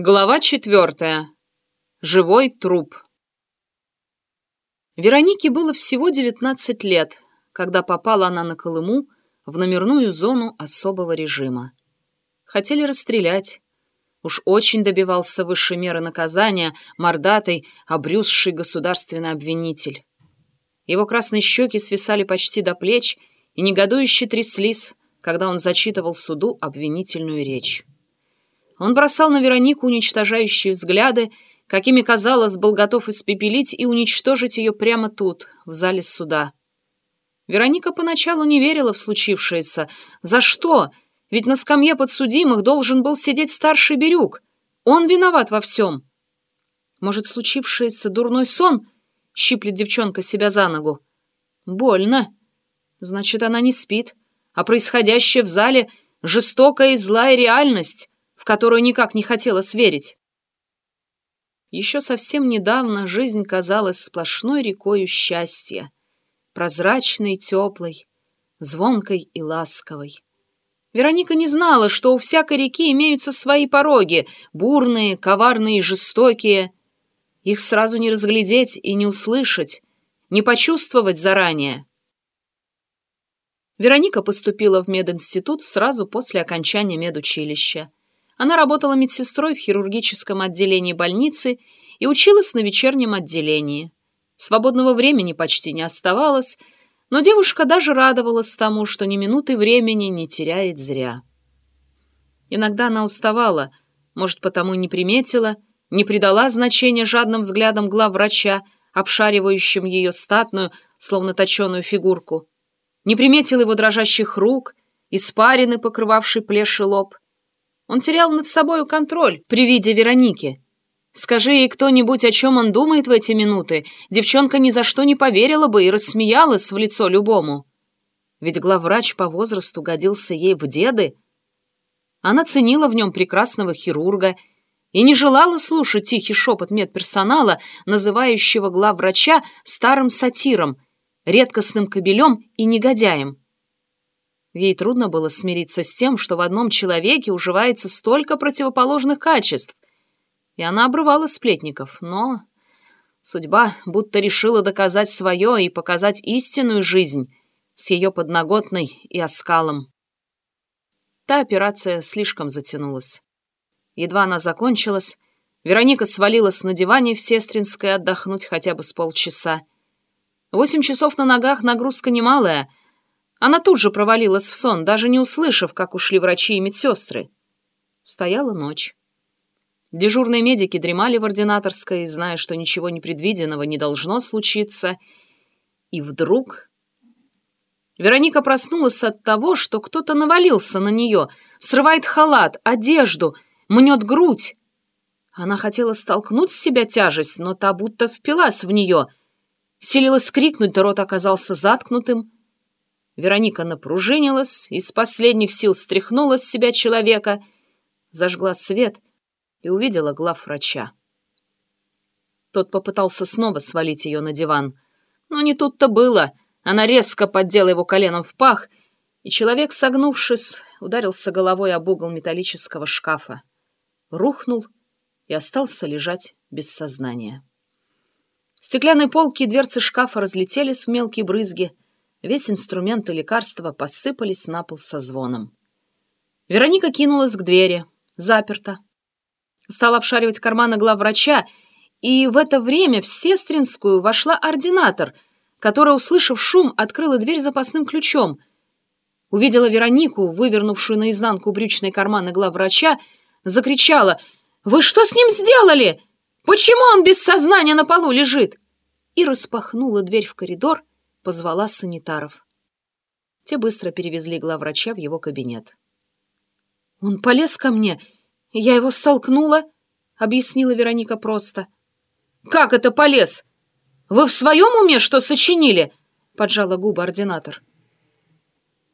Глава четвертая. Живой труп. Веронике было всего 19 лет, когда попала она на Колыму в номерную зону особого режима. Хотели расстрелять. Уж очень добивался высшей меры наказания мордатый, обрюзший государственный обвинитель. Его красные щеки свисали почти до плеч и негодующе тряслись, когда он зачитывал суду обвинительную речь. Он бросал на Веронику уничтожающие взгляды, какими, казалось, был готов испепелить и уничтожить ее прямо тут, в зале суда. Вероника поначалу не верила в случившееся. За что? Ведь на скамье подсудимых должен был сидеть старший Бирюк. Он виноват во всем. Может, случившееся дурной сон? Щиплет девчонка себя за ногу. Больно. Значит, она не спит. А происходящее в зале — жестокая и злая реальность которую никак не хотелось верить. Еще совсем недавно жизнь казалась сплошной рекою счастья, прозрачной теплой, звонкой и ласковой. Вероника не знала, что у всякой реки имеются свои пороги, бурные, коварные и жестокие. Их сразу не разглядеть и не услышать, не почувствовать заранее. Вероника поступила в мединститут сразу после окончания медучилища. Она работала медсестрой в хирургическом отделении больницы и училась на вечернем отделении. Свободного времени почти не оставалось, но девушка даже радовалась тому, что ни минуты времени не теряет зря. Иногда она уставала, может, потому не приметила, не придала значения жадным взглядам главврача, обшаривающим ее статную, словно точеную фигурку. Не приметила его дрожащих рук, испарины, покрывавший плеший лоб — он терял над собою контроль при виде Вероники. Скажи ей кто-нибудь, о чем он думает в эти минуты, девчонка ни за что не поверила бы и рассмеялась в лицо любому. Ведь главврач по возрасту годился ей в деды. Она ценила в нем прекрасного хирурга и не желала слушать тихий шепот медперсонала, называющего главврача старым сатиром, редкостным кобелем и негодяем. Ей трудно было смириться с тем, что в одном человеке уживается столько противоположных качеств. И она обрывала сплетников, но... Судьба будто решила доказать свое и показать истинную жизнь с ее подноготной и оскалом. Та операция слишком затянулась. Едва она закончилась, Вероника свалилась на диване в Сестринской отдохнуть хотя бы с полчаса. Восемь часов на ногах нагрузка немалая — она тут же провалилась в сон, даже не услышав, как ушли врачи и медсестры. Стояла ночь. Дежурные медики дремали в ординаторской, зная, что ничего непредвиденного не должно случиться. И вдруг... Вероника проснулась от того, что кто-то навалился на нее, срывает халат, одежду, мнет грудь. Она хотела столкнуть с себя тяжесть, но та будто впилась в нее. Селилась крикнуть, рот оказался заткнутым. Вероника напружинилась, из последних сил стряхнула с себя человека, зажгла свет и увидела главврача. Тот попытался снова свалить ее на диван. Но не тут-то было. Она резко поддела его коленом в пах, и человек, согнувшись, ударился головой об угол металлического шкафа. Рухнул и остался лежать без сознания. Стеклянные полки и дверцы шкафа разлетелись в мелкие брызги — Весь инструмент и лекарства посыпались на пол со звоном. Вероника кинулась к двери. Заперта. Стала обшаривать карманы главврача, и в это время в Сестринскую вошла ординатор, которая, услышав шум, открыла дверь запасным ключом. Увидела Веронику, вывернувшую наизнанку брючные карманы главврача, закричала «Вы что с ним сделали? Почему он без сознания на полу лежит?» и распахнула дверь в коридор, позвала санитаров. Те быстро перевезли главврача в его кабинет. «Он полез ко мне, я его столкнула», — объяснила Вероника просто. «Как это полез? Вы в своем уме что сочинили?» — поджала губы ординатор.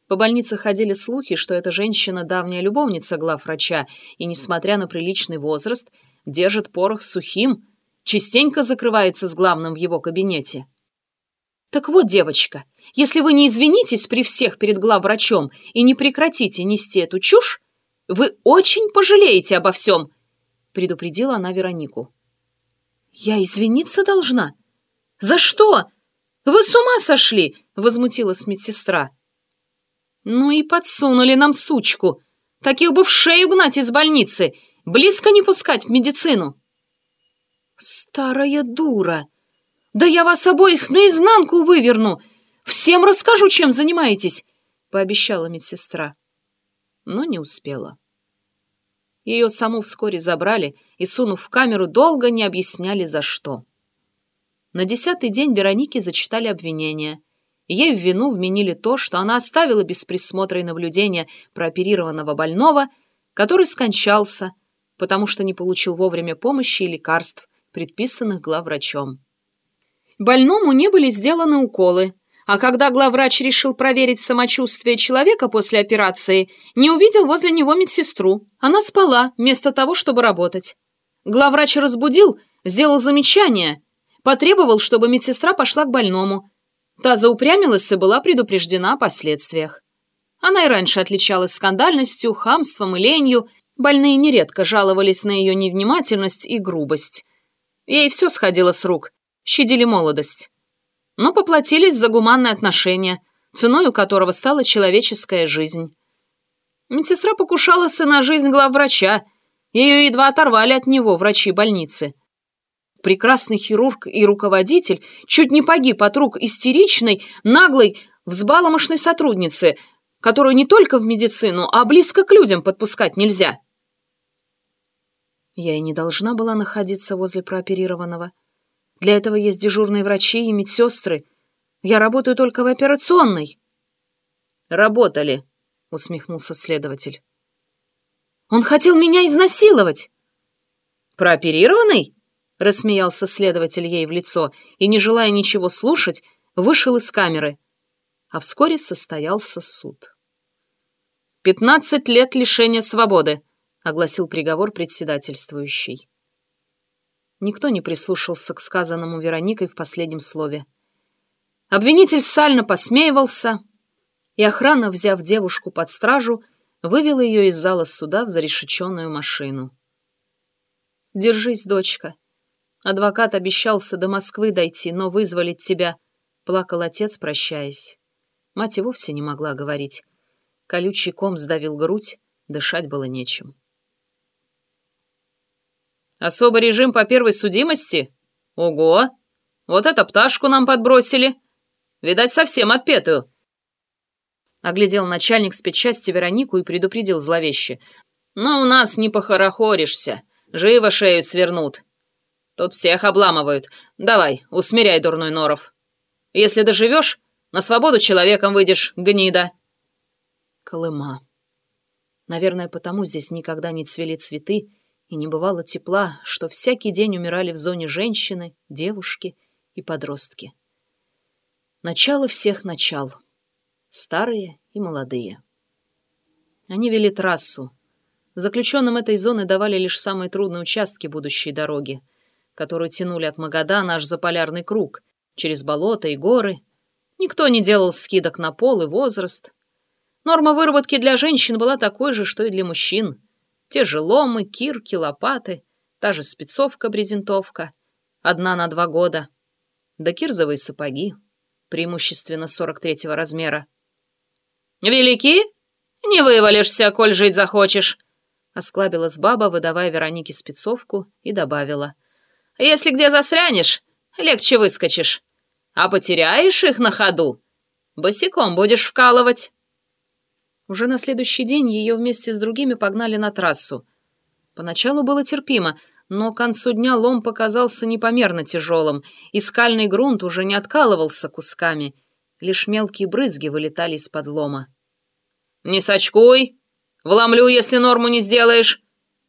По больнице ходили слухи, что эта женщина — давняя любовница главврача, и, несмотря на приличный возраст, держит порох сухим, частенько закрывается с главным в его кабинете. Так вот, девочка, если вы не извинитесь при всех перед главврачом и не прекратите нести эту чушь, вы очень пожалеете обо всем. предупредила она Веронику. «Я извиниться должна? За что? Вы с ума сошли?» — возмутилась медсестра. «Ну и подсунули нам сучку. Таких бы в шею гнать из больницы, близко не пускать в медицину». «Старая дура! Да я вас обоих наизнанку выверну! Всем расскажу, чем занимаетесь!» — пообещала медсестра. Но не успела. Ее саму вскоре забрали и, сунув в камеру, долго не объясняли, за что. На десятый день Веронике зачитали обвинения. Ей в вину вменили то, что она оставила без присмотра и наблюдения прооперированного больного, который скончался, потому что не получил вовремя помощи и лекарств, предписанных главврачом. Больному не были сделаны уколы, а когда главврач решил проверить самочувствие человека после операции, не увидел возле него медсестру. Она спала, вместо того, чтобы работать. Главврач разбудил, сделал замечание, потребовал, чтобы медсестра пошла к больному. Та заупрямилась и была предупреждена о последствиях. Она и раньше отличалась скандальностью, хамством и ленью. Больные нередко жаловались на ее невнимательность и грубость. Ей все сходило с рук, щадили молодость но поплатились за гуманное отношение, ценой у которого стала человеческая жизнь. Медсестра покушалась и на жизнь главврача, ее едва оторвали от него врачи больницы. Прекрасный хирург и руководитель чуть не погиб от рук истеричной, наглой, взбаломошной сотрудницы, которую не только в медицину, а близко к людям подпускать нельзя. Я и не должна была находиться возле прооперированного. Для этого есть дежурные врачи и медсестры. Я работаю только в операционной». «Работали», — усмехнулся следователь. «Он хотел меня изнасиловать!» «Прооперированный?» — рассмеялся следователь ей в лицо и, не желая ничего слушать, вышел из камеры. А вскоре состоялся суд. «Пятнадцать лет лишения свободы», — огласил приговор председательствующий. Никто не прислушался к сказанному Вероникой в последнем слове. Обвинитель сально посмеивался, и охрана, взяв девушку под стражу, вывела ее из зала суда в зарешеченную машину. «Держись, дочка. Адвокат обещался до Москвы дойти, но вызволить тебя», — плакал отец, прощаясь. Мать и вовсе не могла говорить. Колючий ком сдавил грудь, дышать было нечем. Особый режим по первой судимости? Ого! Вот это пташку нам подбросили. Видать, совсем отпетую. Оглядел начальник спецчасти Веронику и предупредил зловеще. Но у нас не похорохоришься. Живо шею свернут. Тут всех обламывают. Давай, усмиряй дурной норов. Если доживешь, на свободу человеком выйдешь, гнида. Колыма. Наверное, потому здесь никогда не цвели цветы, и не бывало тепла, что всякий день умирали в зоне женщины, девушки и подростки. Начало всех начал. Старые и молодые. Они вели трассу. Заключенным этой зоны давали лишь самые трудные участки будущей дороги, которую тянули от Магадана аж за полярный круг, через болота и горы. Никто не делал скидок на пол и возраст. Норма выработки для женщин была такой же, что и для мужчин — те же ломы, кирки, лопаты, та же спецовка-брезентовка, одна на два года. Да кирзовые сапоги, преимущественно 43-го размера. «Велики? Не вывалишься, коль жить захочешь!» Осклабилась баба, выдавая Веронике спецовку, и добавила. «Если где застрянешь, легче выскочишь. А потеряешь их на ходу, босиком будешь вкалывать». Уже на следующий день ее вместе с другими погнали на трассу. Поначалу было терпимо, но к концу дня лом показался непомерно тяжелым, и скальный грунт уже не откалывался кусками, лишь мелкие брызги вылетали из-под лома. «Не сочкуй! Вломлю, если норму не сделаешь!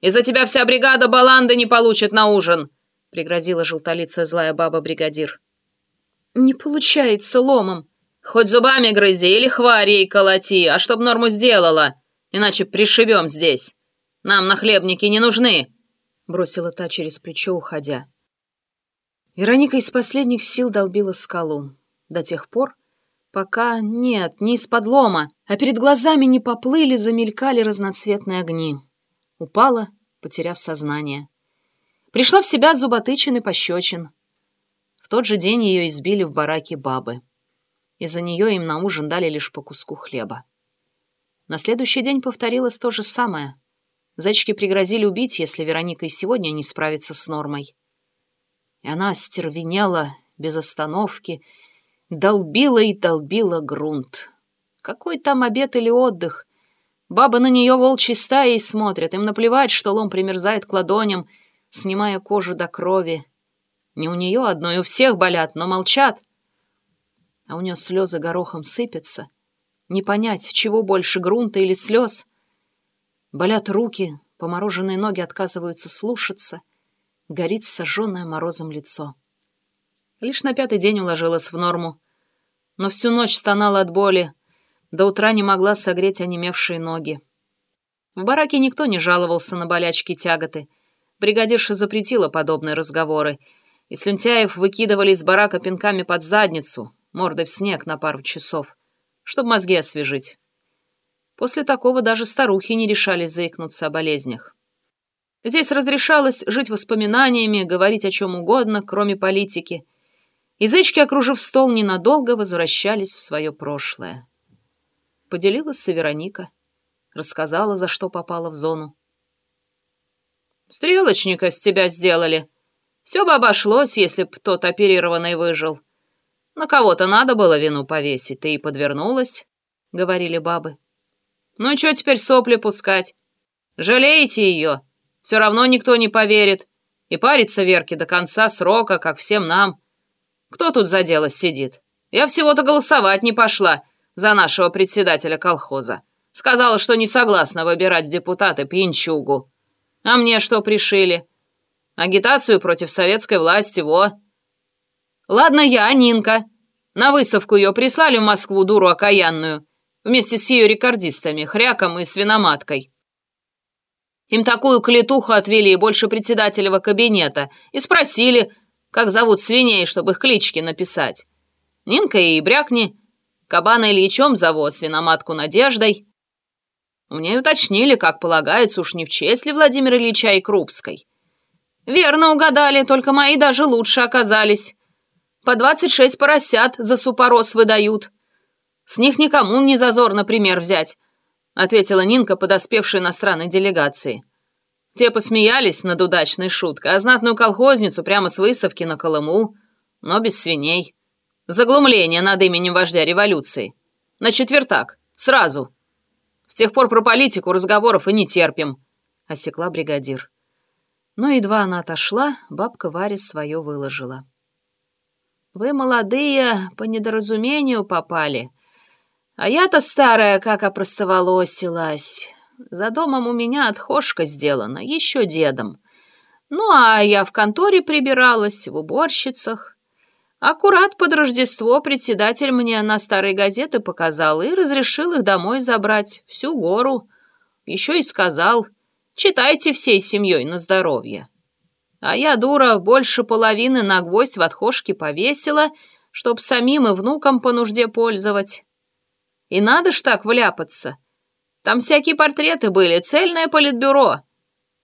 Из-за тебя вся бригада баланды не получит на ужин!» — пригрозила желтолицая злая баба-бригадир. «Не получается ломом!» Хоть зубами грызи или хварей колоти, а чтоб норму сделала, иначе пришибем здесь. Нам нахлебники не нужны», — бросила та через плечо, уходя. Вероника из последних сил долбила скалу. До тех пор, пока... Нет, не из-под лома, а перед глазами не поплыли, замелькали разноцветные огни. Упала, потеряв сознание. Пришла в себя от зуботычин и пощечин. В тот же день ее избили в бараке бабы. Из-за нее им на ужин дали лишь по куску хлеба. На следующий день повторилось то же самое. Зайчики пригрозили убить, если Вероника и сегодня не справится с нормой. И она остервенела без остановки, долбила и долбила грунт. Какой там обед или отдых? Бабы на нее волчьей стаей смотрят, им наплевать, что лом примерзает к ладоням, снимая кожу до крови. Не у нее одной, у всех болят, но молчат. А у нее слезы горохом сыпятся. Не понять, чего больше, грунта или слез. Болят руки, помороженные ноги отказываются слушаться. Горит сожженное морозом лицо. Лишь на пятый день уложилась в норму. Но всю ночь стонала от боли, до утра не могла согреть онемевшие ноги. В бараке никто не жаловался на болячки тяготы. Бригадирша запретила подобные разговоры, и слюнтяев выкидывали из барака пинками под задницу, мордой в снег на пару часов, чтобы мозги освежить. После такого даже старухи не решались заикнуться о болезнях. Здесь разрешалось жить воспоминаниями, говорить о чем угодно, кроме политики. Язычки, окружив стол, ненадолго возвращались в свое прошлое. Поделилась с Вероника. Рассказала, за что попала в зону. «Стрелочника с тебя сделали. Все бы обошлось, если б тот оперированный выжил. На кого-то надо было вину повесить, ты и подвернулась», — говорили бабы. «Ну что теперь сопли пускать? Жалеете ее? Все равно никто не поверит. И парится Верке до конца срока, как всем нам. Кто тут за дело сидит? Я всего-то голосовать не пошла» за нашего председателя колхоза. Сказала, что не согласна выбирать депутаты пьянчугу. А мне что пришили? Агитацию против советской власти, во. Ладно я, Нинка. На выставку ее прислали в Москву, дуру окаянную, вместе с ее рекордистами, хряком и свиноматкой. Им такую клетуху отвели больше председателева кабинета и спросили, как зовут свиней, чтобы их клички написать. Нинка и Брякни Кабана Ильичом зову, свиноматку Надеждой. Мне уточнили, как полагается, уж не в честь ли Владимира Ильича и Крупской. Верно угадали, только мои даже лучше оказались. По двадцать шесть поросят за супорос выдают. С них никому не зазорно пример взять, ответила Нинка, подоспевшая иностранной делегации. Те посмеялись над удачной шуткой, а знатную колхозницу прямо с выставки на Колыму, но без свиней. Заглумление над именем вождя революции. На четвертак. Сразу. С тех пор про политику разговоров и не терпим», — осекла бригадир. Но едва она отошла, бабка Варя свое выложила. «Вы, молодые, по недоразумению попали. А я-то старая, как опростоволосилась. За домом у меня отхожка сделана, еще дедом. Ну, а я в конторе прибиралась, в уборщицах. Аккурат под Рождество председатель мне на старые газеты показал и разрешил их домой забрать, всю гору. Еще и сказал, читайте всей семьей на здоровье. А я, дура, больше половины на гвоздь в отхожке повесила, чтоб самим и внукам по нужде пользовать. И надо ж так вляпаться. Там всякие портреты были, цельное политбюро.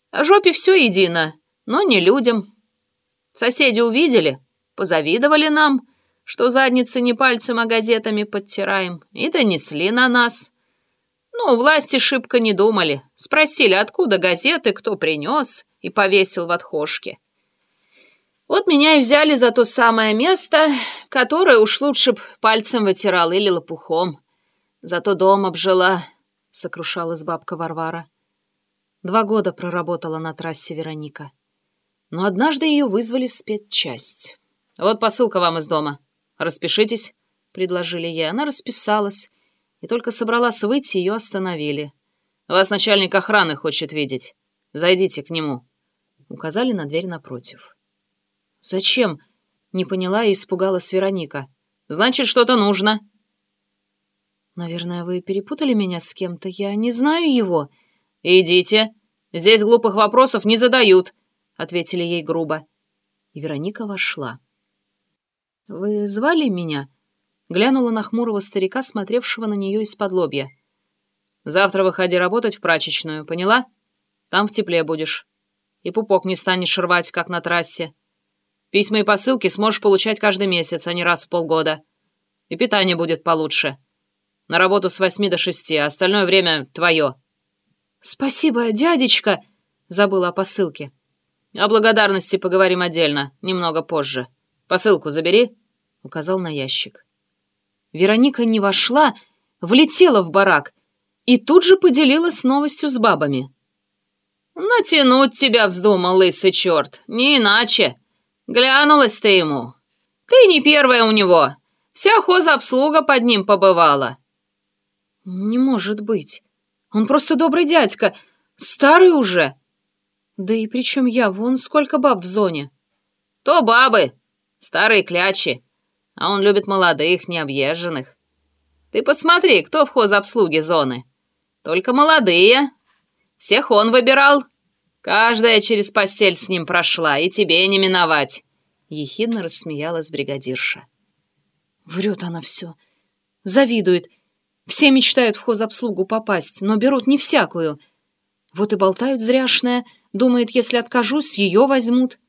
А жопе все едино, но не людям. Соседи увидели — позавидовали нам, что задницы не пальцем, а газетами подтираем, и донесли на нас. Ну, власти шибко не думали. Спросили, откуда газеты, кто принес, и повесил в отхожке. Вот меня и взяли за то самое место, которое уж лучше б пальцем вытирал или лопухом. Зато дом обжила, — сокрушалась бабка Варвара. Два года проработала на трассе Вероника. Но однажды ее вызвали в спецчасть. «Вот посылка вам из дома. Распишитесь», — предложили ей. Она расписалась, и только собралась выйти, ее остановили. «Вас начальник охраны хочет видеть. Зайдите к нему», — указали на дверь напротив. «Зачем?» — не поняла и испугалась Вероника. «Значит, что-то нужно». «Наверное, вы перепутали меня с кем-то. Я не знаю его». «Идите. Здесь глупых вопросов не задают», — ответили ей грубо. И Вероника вошла. «Вы звали меня?» Глянула на хмурого старика, смотревшего на нее из-под лобья. «Завтра выходи работать в прачечную, поняла? Там в тепле будешь». И пупок не станешь рвать, как на трассе. Письма и посылки сможешь получать каждый месяц, а не раз в полгода. И питание будет получше. На работу с восьми до шести, а остальное время твое». «Спасибо, дядечка», — забыла о посылке. «О благодарности поговорим отдельно, немного позже. Посылку забери», — указал на ящик. Вероника не вошла, влетела в барак и тут же поделилась новостью с бабами. «Натянуть тебя вздумал, лысый черт, не иначе. Глянулась ты ему. Ты не первая у него. Вся хозобслуга под ним побывала». «Не может быть. Он просто добрый дядька, старый уже. Да и при чем я? Вон сколько баб в зоне». «То бабы, старые клячи, а он любит молодых, необъезженных. Ты посмотри, кто в хозобслуге зоны. Только молодые. Всех он выбирал. Каждая через постель с ним прошла, и тебе не миновать. Ехидно рассмеялась бригадирша. Врет она все. Завидует. Все мечтают в хозобслугу попасть, но берут не всякую. Вот и болтают зряшная. Думает, если откажусь, ее возьмут.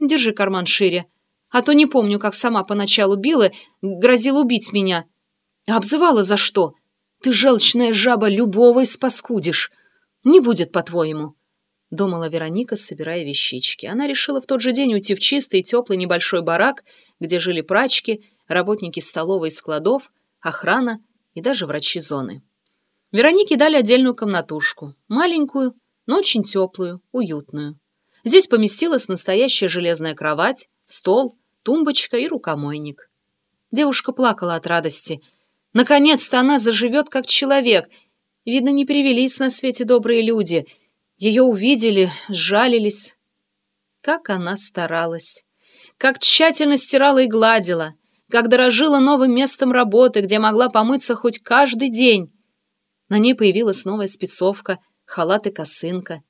Держи карман шире. А то не помню, как сама поначалу била, грозила убить меня. Обзывала за что? Ты, желчная жаба, любого испаскудишь. Не будет, по-твоему. — думала Вероника, собирая вещички. Она решила в тот же день уйти в чистый, теплый небольшой барак, где жили прачки, работники столовой и складов, охрана и даже врачи зоны. Веронике дали отдельную комнатушку, маленькую, но очень теплую, уютную. Здесь поместилась настоящая железная кровать, стол, тумбочка и рукомойник. Девушка плакала от радости. Наконец-то она заживет как человек. Видно, не перевелись на свете добрые люди — ее увидели, сжалились. Как она старалась, как тщательно стирала и гладила, как дорожила новым местом работы, где могла помыться хоть каждый день. На ней появилась новая спецовка, халат и косынка,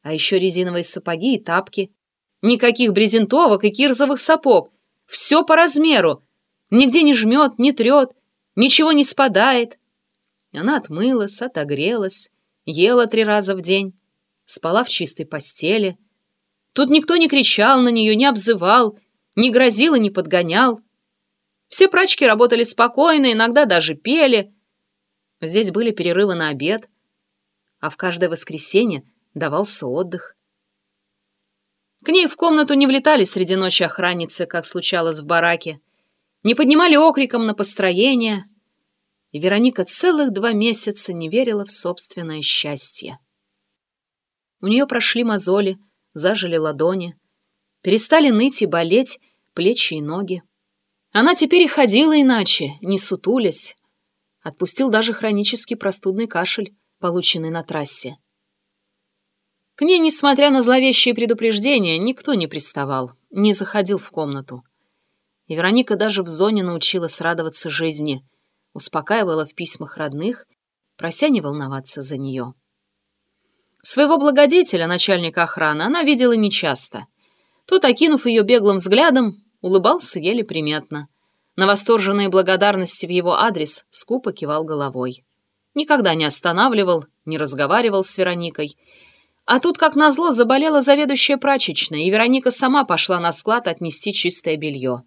а еще резиновые сапоги и тапки. Никаких брезентовок и кирзовых сапог. Все по размеру. Нигде не жмет, не трет, ничего не спадает. Она отмылась, отогрелась, ела три раза в день спала в чистой постели. Тут никто не кричал на нее, не обзывал, не грозил и не подгонял. Все прачки работали спокойно, иногда даже пели. Здесь были перерывы на обед, а в каждое воскресенье давался отдых. К ней в комнату не влетали среди ночи охранницы, как случалось в бараке, не поднимали окриком на построение, и Вероника целых два месяца не верила в собственное счастье. У нее прошли мозоли, зажили ладони, перестали ныть и болеть плечи и ноги. Она теперь и ходила иначе, не сутулясь. Отпустил даже хронический простудный кашель, полученный на трассе. К ней, несмотря на зловещие предупреждения, никто не приставал, не заходил в комнату. И Вероника даже в зоне научилась радоваться жизни, успокаивала в письмах родных, прося не волноваться за нее. Своего благодетеля, начальника охраны, она видела нечасто. Тот, окинув ее беглым взглядом, улыбался еле приметно. На восторженные благодарности в его адрес скупо кивал головой. Никогда не останавливал, не разговаривал с Вероникой. А тут, как назло, заболела заведующая прачечная, и Вероника сама пошла на склад отнести чистое белье.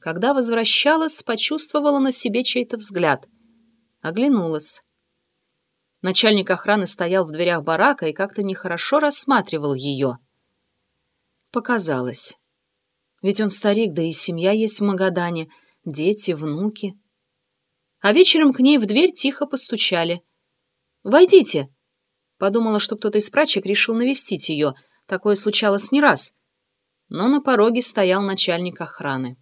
Когда возвращалась, почувствовала на себе чей-то взгляд. Оглянулась. Начальник охраны стоял в дверях барака и как-то нехорошо рассматривал ее. Показалось. Ведь он старик, да и семья есть в Магадане, дети, внуки. А вечером к ней в дверь тихо постучали. «Войдите!» Подумала, что кто-то из прачек решил навестить ее. Такое случалось не раз. Но на пороге стоял начальник охраны.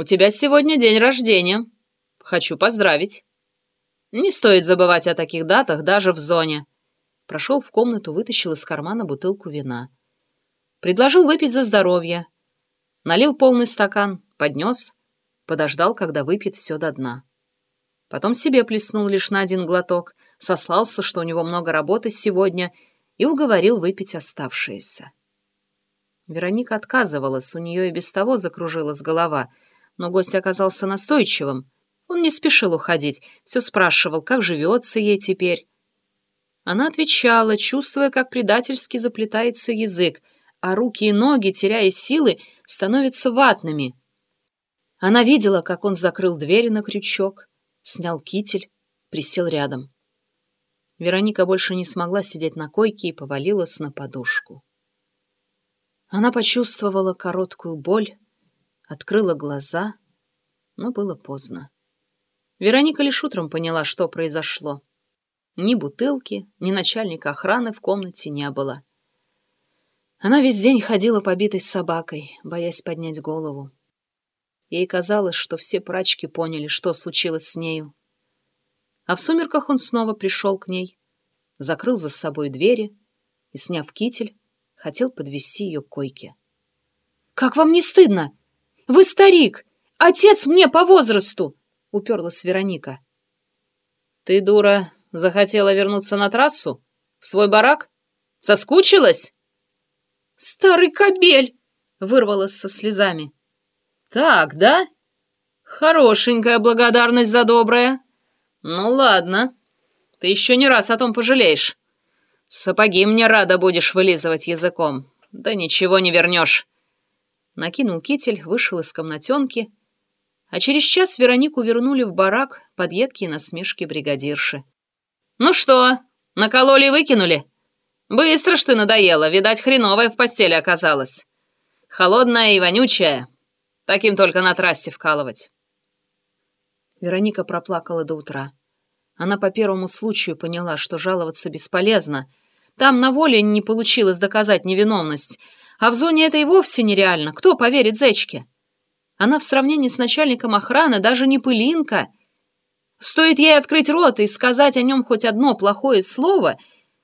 «У тебя сегодня день рождения. Хочу поздравить». Не стоит забывать о таких датах даже в зоне. Прошел в комнату, вытащил из кармана бутылку вина. Предложил выпить за здоровье. Налил полный стакан, поднес, подождал, когда выпьет все до дна. Потом себе плеснул лишь на один глоток, сослался, что у него много работы сегодня, и уговорил выпить оставшееся. Вероника отказывалась, у нее и без того закружилась голова, но гость оказался настойчивым — он не спешил уходить, все спрашивал, как живется ей теперь. Она отвечала, чувствуя, как предательски заплетается язык, а руки и ноги, теряя силы, становятся ватными. Она видела, как он закрыл двери на крючок, снял китель, присел рядом. Вероника больше не смогла сидеть на койке и повалилась на подушку. Она почувствовала короткую боль, открыла глаза, но было поздно. Вероника лишь утром поняла, что произошло. Ни бутылки, ни начальника охраны в комнате не было. Она весь день ходила побитой собакой, боясь поднять голову. Ей казалось, что все прачки поняли, что случилось с нею. А в сумерках он снова пришел к ней, закрыл за собой двери и, сняв китель, хотел подвести ее к койке. «Как вам не стыдно? Вы старик! Отец мне по возрасту!» — уперлась Вероника. «Ты, дура, захотела вернуться на трассу? В свой барак? Соскучилась?» «Старый кобель!» — вырвалась со слезами. «Так, да? Хорошенькая благодарность за доброе. Ну ладно, ты еще не раз о том пожалеешь. Сапоги мне рада будешь вылизывать языком. Да ничего не вернешь». Накинул китель, вышел из комнатенки, а через час Веронику вернули в барак под едкие насмешки бригадирши. «Ну что, накололи и выкинули? Быстро ж ты надоела, видать, хреновая в постели оказалась. Холодная и вонючая». Таким только на трассе вкалывать. Вероника проплакала до утра. Она по первому случаю поняла, что жаловаться бесполезно. Там на воле не получилось доказать невиновность, а в зоне это и вовсе нереально. Кто поверит зечке? Она в сравнении с начальником охраны даже не пылинка. Стоит ей открыть рот и сказать о нем хоть одно плохое слово,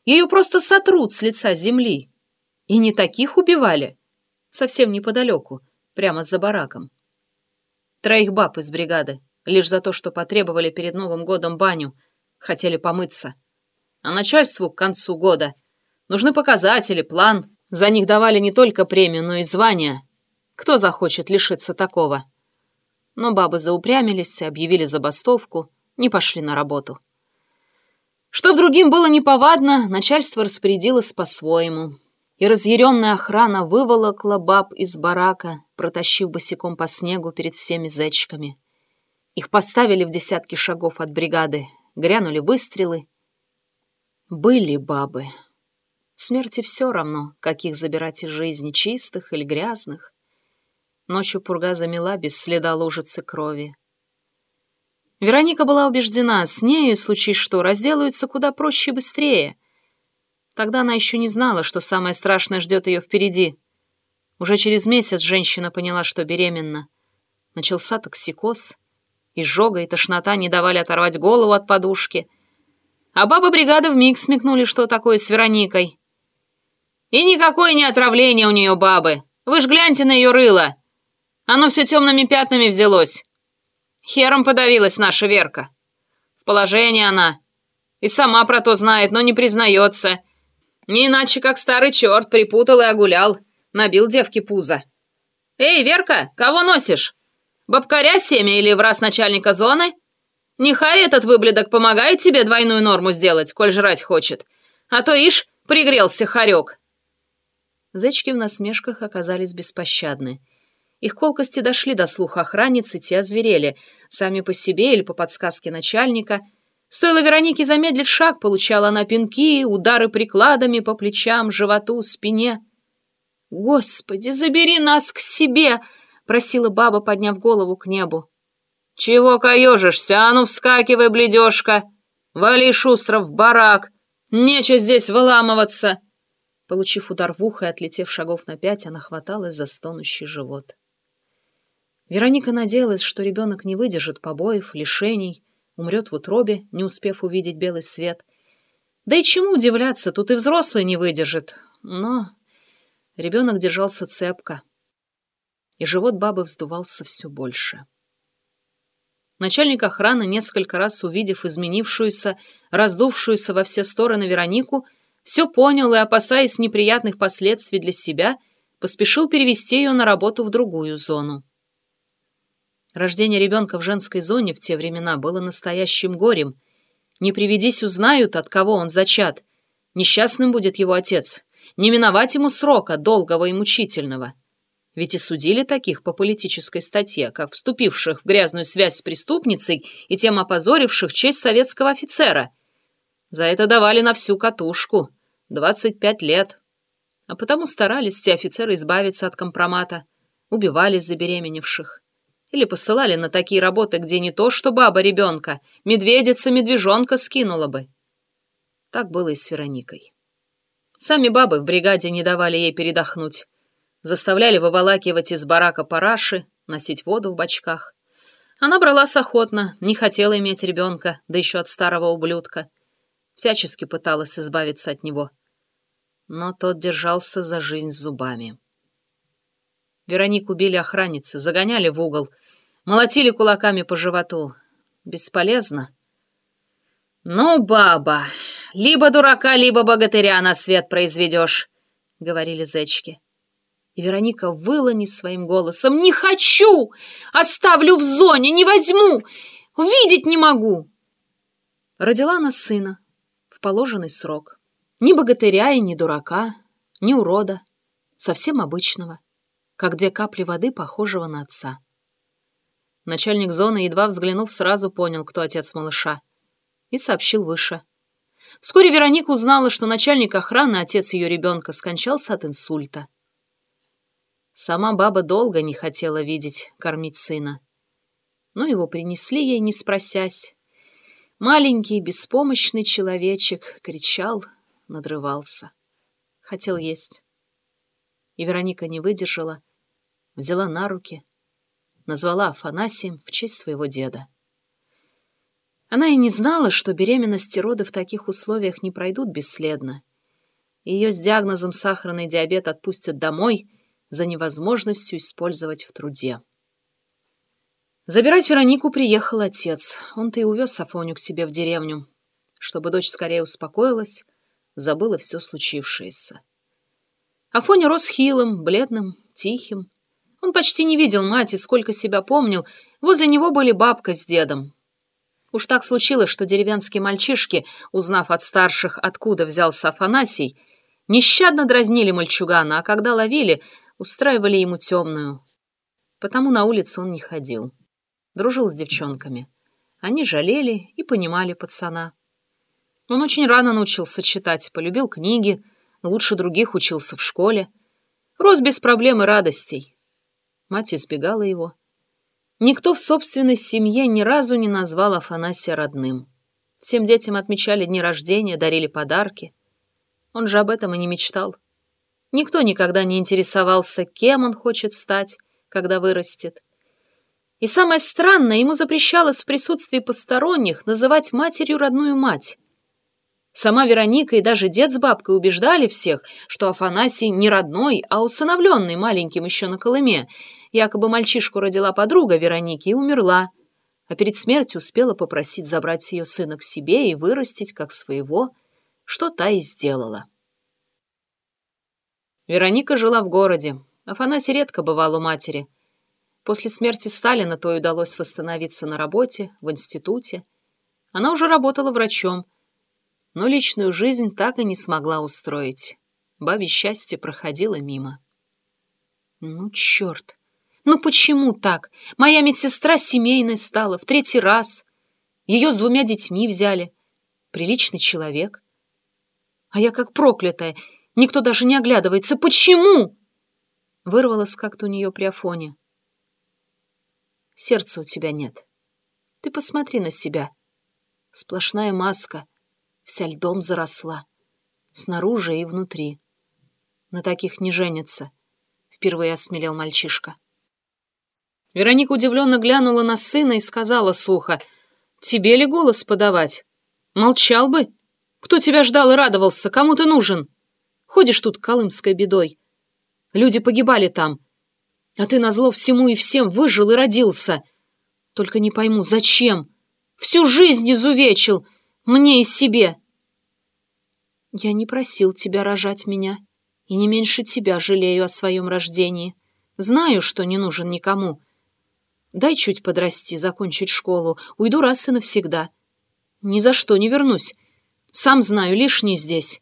ее просто сотрут с лица земли. И не таких убивали. Совсем неподалеку прямо за бараком. Троих баб из бригады, лишь за то, что потребовали перед Новым годом баню, хотели помыться. А начальству к концу года нужны показатели, план. За них давали не только премию, но и звания. Кто захочет лишиться такого? Но бабы заупрямились, объявили забастовку, не пошли на работу. Чтоб другим было неповадно, начальство распорядилось по-своему и разъяренная охрана выволокла баб из барака, протащив босиком по снегу перед всеми зайчиками. Их поставили в десятки шагов от бригады, грянули выстрелы. Были бабы. Смерти все равно, каких забирать из жизни, чистых или грязных. Ночью пурга замела без следа лужицы крови. Вероника была убеждена, с нею, случись что, разделаются куда проще и быстрее — Тогда она еще не знала, что самое страшное ждет ее впереди. Уже через месяц женщина поняла, что беременна. Начался токсикоз. Изжога и тошнота не давали оторвать голову от подушки. А бабы бригады вмиг смекнули, что такое с Вероникой. И никакое не отравление у нее бабы. Вы ж гляньте на ее рыло. Оно все темными пятнами взялось. Хером подавилась наша Верка. В положении она. И сама про то знает, но не признается. Не иначе, как старый черт припутал и огулял, набил девке пузо. «Эй, Верка, кого носишь? Бабкаря семя или враз начальника зоны? Нехай этот выблядок помогает тебе двойную норму сделать, коль жрать хочет. А то, ишь, пригрелся хорек». Зечки в насмешках оказались беспощадны. Их колкости дошли до слуха охранниц, и те озверели, сами по себе или по подсказке начальника — Стоило Веронике замедлить шаг, получала она пинки, удары прикладами по плечам, животу, спине. «Господи, забери нас к себе!» — просила баба, подняв голову к небу. «Чего каежишься? А ну, вскакивай, бледёшка! Вали шустро в барак! Нече здесь выламываться!» Получив удар в ухо и отлетев шагов на пять, она хваталась за стонущий живот. Вероника надеялась, что ребенок не выдержит побоев, лишений, умрет в утробе, не успев увидеть белый свет. Да и чему удивляться, тут и взрослый не выдержит. Но ребенок держался цепко, и живот бабы вздувался все больше. Начальник охраны, несколько раз увидев изменившуюся, раздувшуюся во все стороны Веронику, все понял и, опасаясь неприятных последствий для себя, поспешил перевести ее на работу в другую зону. Рождение ребенка в женской зоне в те времена было настоящим горем. Не приведись, узнают, от кого он зачат, Несчастным будет его отец. Не миновать ему срока, долгого и мучительного. Ведь и судили таких по политической статье, как вступивших в грязную связь с преступницей и тем опозоривших честь советского офицера. За это давали на всю катушку. 25 лет. А потому старались те офицеры избавиться от компромата, убивали забеременевших. Или посылали на такие работы, где не то что баба ребенка, медведица медвежонка скинула бы. Так было и с Вероникой. Сами бабы в бригаде не давали ей передохнуть. Заставляли выволакивать из барака параши, носить воду в бачках. Она бралась охотно, не хотела иметь ребенка, да еще от старого ублюдка. Всячески пыталась избавиться от него. Но тот держался за жизнь зубами. Веронику били охранницы, загоняли в угол, молотили кулаками по животу. Бесполезно. «Ну, баба, либо дурака, либо богатыря на свет произведешь», — говорили зечки. И Вероника выла не своим голосом. «Не хочу! Оставлю в зоне, не возьму! Увидеть не могу!» Родила она сына в положенный срок. Ни богатыря и ни дурака, ни урода, совсем обычного, как две капли воды, похожего на отца. Начальник зоны, едва взглянув, сразу понял, кто отец малыша, и сообщил выше. Вскоре Вероника узнала, что начальник охраны, отец ее ребенка, скончался от инсульта. Сама баба долго не хотела видеть, кормить сына. Но его принесли ей, не спросясь. Маленький, беспомощный человечек кричал, надрывался. Хотел есть. И Вероника не выдержала, взяла на руки, назвала Афанасием в честь своего деда. Она и не знала, что беременность и роды в таких условиях не пройдут бесследно. Ее с диагнозом сахарный диабет отпустят домой — за невозможностью использовать в труде. Забирать Веронику приехал отец. Он-то и увез Сафоню к себе в деревню, чтобы дочь скорее успокоилась, забыла все случившееся. Афоня рос хилым, бледным, тихим. Он почти не видел мать и сколько себя помнил, возле него были бабка с дедом. Уж так случилось, что деревенские мальчишки, узнав от старших, откуда взялся Афанасий, нещадно дразнили мальчугана, а когда ловили, устраивали ему темную. Потому на улицу он не ходил. Дружил с девчонками. Они жалели и понимали пацана. Он очень рано научился читать, полюбил книги, лучше других учился в школе. Рос без проблем и радостей. Мать избегала его. Никто в собственной семье ни разу не назвал Афанасия родным. Всем детям отмечали дни рождения, дарили подарки. Он же об этом и не мечтал. Никто никогда не интересовался, кем он хочет стать, когда вырастет. И самое странное, ему запрещалось в присутствии посторонних называть матерью родную мать. Сама Вероника и даже дед с бабкой убеждали всех, что Афанасий не родной, а усыновленный маленьким еще на Колыме. Якобы мальчишку родила подруга Вероники и умерла, а перед смертью успела попросить забрать ее сына к себе и вырастить как своего, что та и сделала. Вероника жила в городе. Афанасий редко бывал у матери. После смерти Сталина то удалось восстановиться на работе, в институте. Она уже работала врачом, но личную жизнь так и не смогла устроить. Бабе счастье проходило мимо. Ну, черт! Ну почему так? Моя медсестра семейной стала в третий раз. Ее с двумя детьми взяли. Приличный человек. А я как проклятая — Никто даже не оглядывается. Почему?» Вырвалось как-то у нее при Афоне. «Сердца у тебя нет. Ты посмотри на себя. Сплошная маска, вся льдом заросла. Снаружи и внутри. На таких не женятся», — впервые осмелел мальчишка. Вероника удивленно глянула на сына и сказала сухо, «Тебе ли голос подавать? Молчал бы. Кто тебя ждал и радовался? Кому ты нужен?» Ходишь тут колымской бедой. Люди погибали там. А ты назло всему и всем выжил и родился. Только не пойму, зачем? Всю жизнь изувечил. Мне и себе. Я не просил тебя рожать меня. И не меньше тебя жалею о своем рождении. Знаю, что не нужен никому. Дай чуть подрасти, закончить школу. Уйду раз и навсегда. Ни за что не вернусь. Сам знаю, лишний здесь.